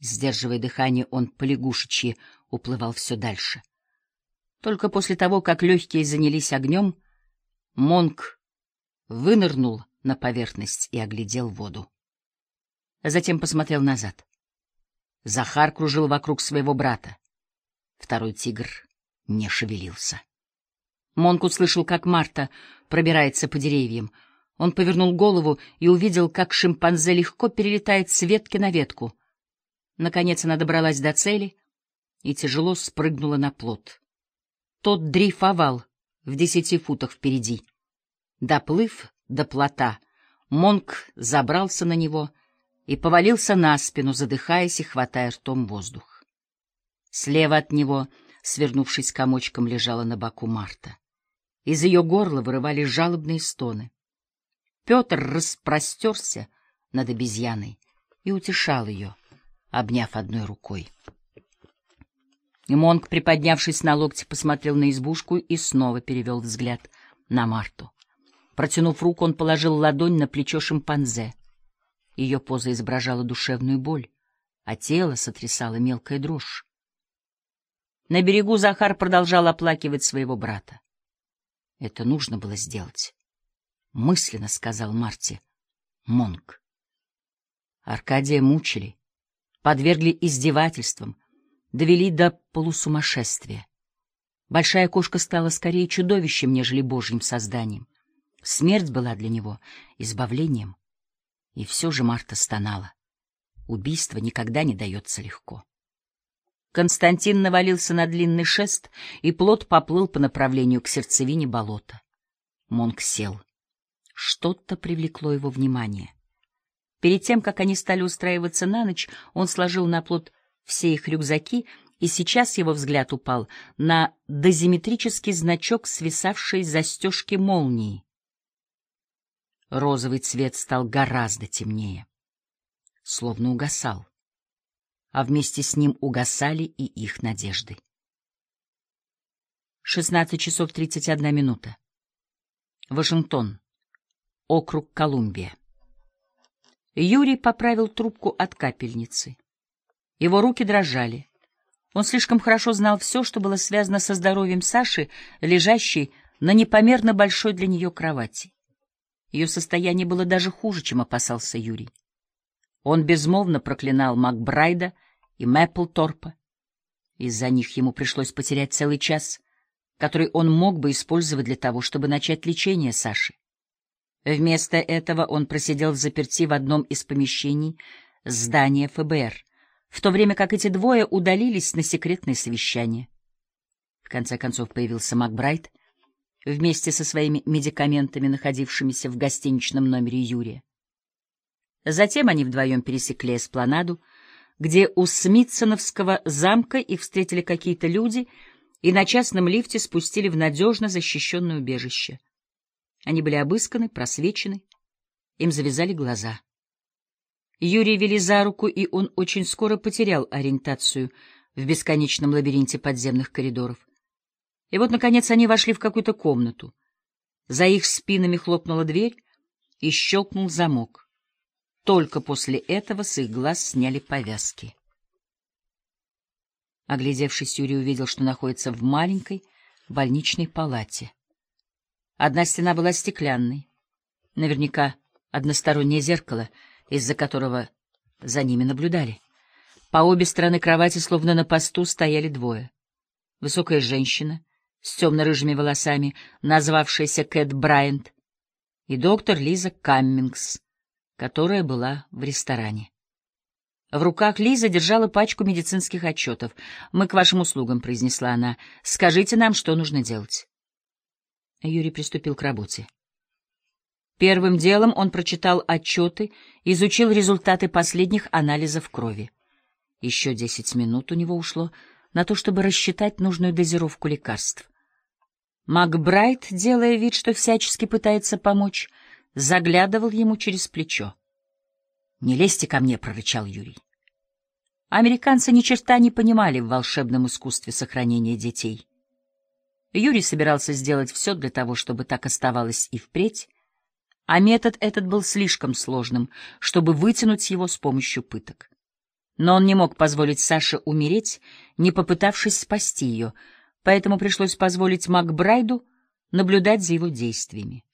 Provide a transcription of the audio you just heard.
Сдерживая дыхание, он полягушечьи уплывал все дальше. Только после того, как легкие занялись огнем, Монк вынырнул на поверхность и оглядел воду. Затем посмотрел назад. Захар кружил вокруг своего брата. Второй тигр не шевелился. Монк услышал, как Марта пробирается по деревьям. Он повернул голову и увидел, как шимпанзе легко перелетает с ветки на ветку. Наконец она добралась до цели и тяжело спрыгнула на плот. Тот дрейфовал в десяти футах впереди. Доплыв до плота, Монк забрался на него и повалился на спину, задыхаясь и хватая ртом воздух. Слева от него, свернувшись комочком, лежала на боку Марта. Из ее горла вырывались жалобные стоны. Петр распростерся над обезьяной и утешал ее, обняв одной рукой. Монг, приподнявшись на локте, посмотрел на избушку и снова перевел взгляд на Марту. Протянув руку, он положил ладонь на плечо шимпанзе. Ее поза изображала душевную боль, а тело сотрясало мелкая дрожь. На берегу Захар продолжал оплакивать своего брата. Это нужно было сделать. Мысленно сказал Марти. Монг. Аркадия мучили, подвергли издевательствам, довели до полусумасшествия. Большая кошка стала скорее чудовищем, нежели божьим созданием. Смерть была для него избавлением. И все же Марта стонала. Убийство никогда не дается легко. Константин навалился на длинный шест, и плот поплыл по направлению к сердцевине болота. Монк сел. Что-то привлекло его внимание. Перед тем, как они стали устраиваться на ночь, он сложил на плот все их рюкзаки, и сейчас его взгляд упал на дозиметрический значок, свисавший с застежки молнии. Розовый цвет стал гораздо темнее, словно угасал а вместе с ним угасали и их надежды. 16 часов 31 минута. Вашингтон. Округ Колумбия. Юрий поправил трубку от капельницы. Его руки дрожали. Он слишком хорошо знал все, что было связано со здоровьем Саши, лежащей на непомерно большой для нее кровати. Ее состояние было даже хуже, чем опасался Юрий. Он безмолвно проклинал Макбрайда и Мэпплторпа. Из-за них ему пришлось потерять целый час, который он мог бы использовать для того, чтобы начать лечение Саши. Вместо этого он просидел в заперти в одном из помещений здания ФБР, в то время как эти двое удалились на секретное совещание. В конце концов появился Макбрайт вместе со своими медикаментами, находившимися в гостиничном номере Юрия. Затем они вдвоем пересекли эспланаду, где у Смитсоновского замка их встретили какие-то люди и на частном лифте спустили в надежно защищенное убежище. Они были обысканы, просвечены, им завязали глаза. Юрий вели за руку, и он очень скоро потерял ориентацию в бесконечном лабиринте подземных коридоров. И вот, наконец, они вошли в какую-то комнату. За их спинами хлопнула дверь и щелкнул замок. Только после этого с их глаз сняли повязки. Оглядевшись, Юрий увидел, что находится в маленькой больничной палате. Одна стена была стеклянной, наверняка одностороннее зеркало, из-за которого за ними наблюдали. По обе стороны кровати, словно на посту, стояли двое. Высокая женщина с темно-рыжими волосами, назвавшаяся Кэт Брайант, и доктор Лиза Каммингс, которая была в ресторане. В руках Лиза держала пачку медицинских отчетов. «Мы к вашим услугам», — произнесла она. «Скажите нам, что нужно делать». Юрий приступил к работе. Первым делом он прочитал отчеты, изучил результаты последних анализов крови. Еще десять минут у него ушло на то, чтобы рассчитать нужную дозировку лекарств. Макбрайт, делая вид, что всячески пытается помочь, заглядывал ему через плечо. «Не лезьте ко мне», — прорычал Юрий. Американцы ни черта не понимали в волшебном искусстве сохранения детей. Юрий собирался сделать все для того, чтобы так оставалось и впредь, а метод этот был слишком сложным, чтобы вытянуть его с помощью пыток. Но он не мог позволить Саше умереть, не попытавшись спасти ее, поэтому пришлось позволить Макбрайду наблюдать за его действиями.